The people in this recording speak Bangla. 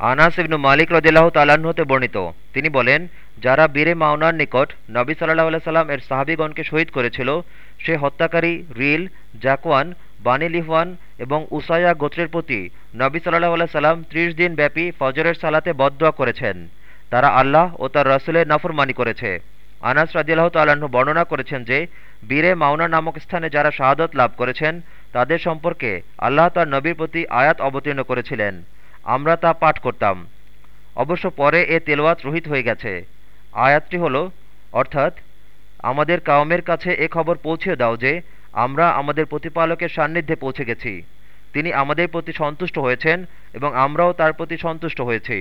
আনাস ইবনু মালিক রদিল্লাহ তালাহ হতে বর্ণিত। তিনি বলেন, যারা বীরে মাওনার নিকট নবী সাল্লাহ সাল্লাম এর সাহাবিগণকে শহীদ করেছিল, সে হত্যাকারী রিল, জাকওয়ান, বানি লিহওয়ান এবং উসায়া গোত্রের প্রতি নবী সাল্লাহ সাল্লাম ত্রিশ দিন ব্যাপী ফজরের সালাতে বদোয়া করেছেন। তারা আল্লাহ ও তার রসুলের নাফরমানি করেছে। আনাস রাজিয়াল্লাহ তাল্লাহ্ন বর্ণনা করেছেন যে, বীরে মাওনা নামক স্থানে যারা শাহাদত লাভ করেছেন, তাদের সম্পর্কে আল্লাহ তার নবীর প্রতি আয়াত অবতীর্ণ করেছিলেন। আমরা তা পাঠ করতাম। অবশ্য পরে এ তেলোয়াত রহিত হয়ে গেছে। আয়াতটি হল, অর্থাৎ, আমাদের কাউমের কাছে এ খবর পৌঁছে দাও যে আমরা আমাদের প্রতিপালকের সান্নিধ্যে পৌঁছে গেছি। তিনি আমাদের প্রতি সন্তুষ্ট হয়েছেন এবং আমরাও তার প্রতি সন্তুষ্ট হয়েছি।